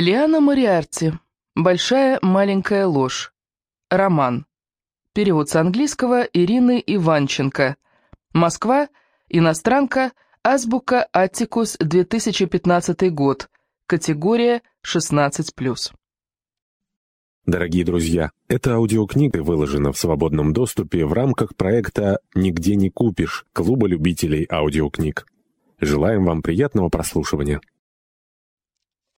Лиана Мариарти. Большая маленькая ложь. Роман. Перевод с английского Ирины Иванченко. Москва. Иностранка. Азбука Аттикус, 2015 год. Категория 16+. Дорогие друзья, эта аудиокнига выложена в свободном доступе в рамках проекта «Нигде не купишь» Клуба любителей аудиокниг. Желаем вам приятного прослушивания.